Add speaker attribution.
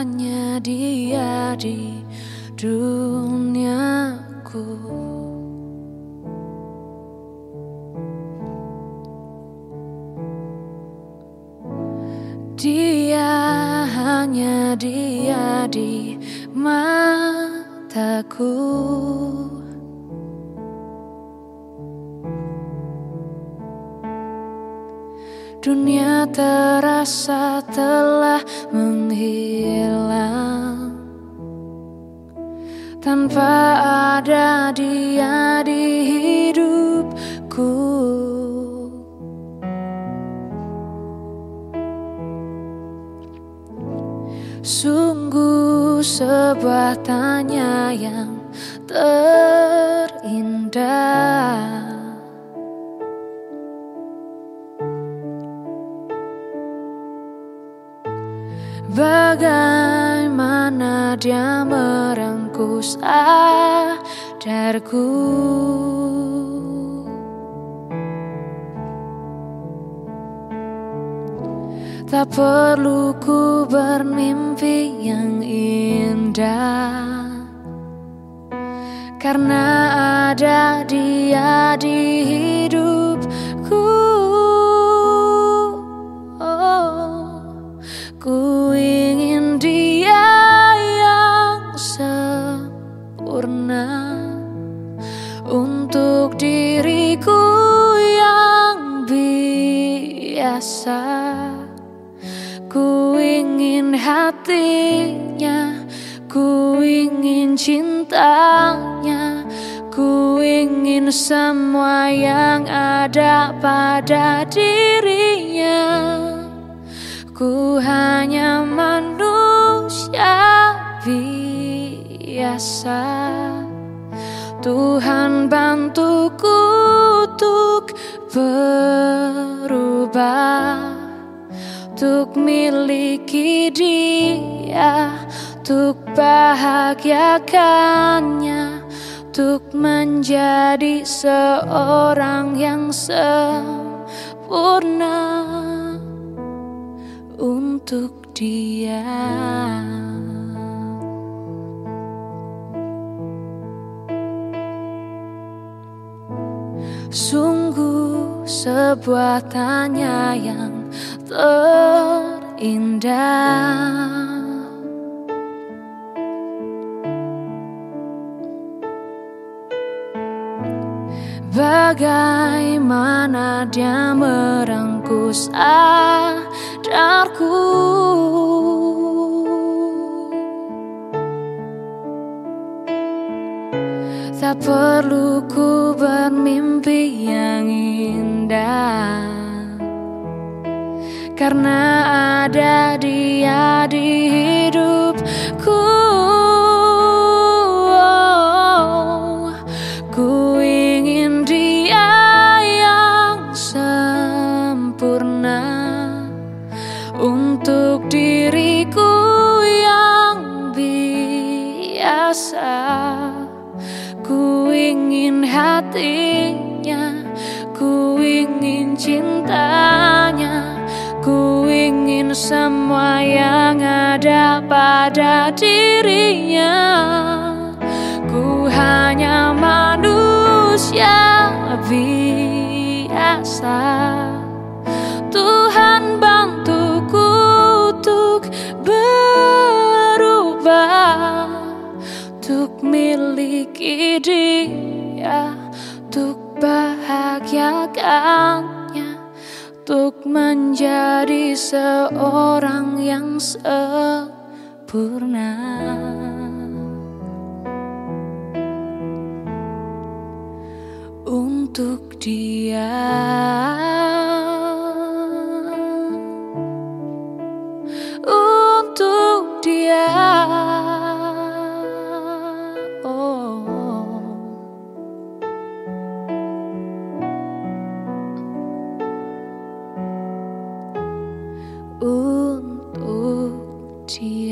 Speaker 1: hanya dia di duniaku. Dia hanya dia di mataku Dunia terasa telah menghilang. Tanpa ada dia di hidupku. Sungguh sebuah tanya yang terindah Bagaimana dia merengkuh sadarku Tak perlu ku bermimpi yang indah. Karena ada dia di Untuk diriku yang biasa Ku ingin hatinya, ku ingin cintanya, ku ingin semua yang ada pada dirinya. Tuhan bantuku untuk berubah untuk miliki dia, untuk bahagiakannya, untuk menjadi seorang yang sempurna untuk dia. Sungguh sebuah tanya yang terindah. Bagaimana dia merengkuh sadarku Tak perlu ku Karena ada dia di hidupku. Ku ingin dia yang sempurna Untuk diriku yang biasa. Ku ingin hatinya, semua yang ada pada dirinya. Ku hanya manusia biasa. Tuhan bantuku untuk berubah untuk miliki dia, untuk bahagiakannya, untuk menjadi seorang yang sempurna. Untuk dia. Untuk dia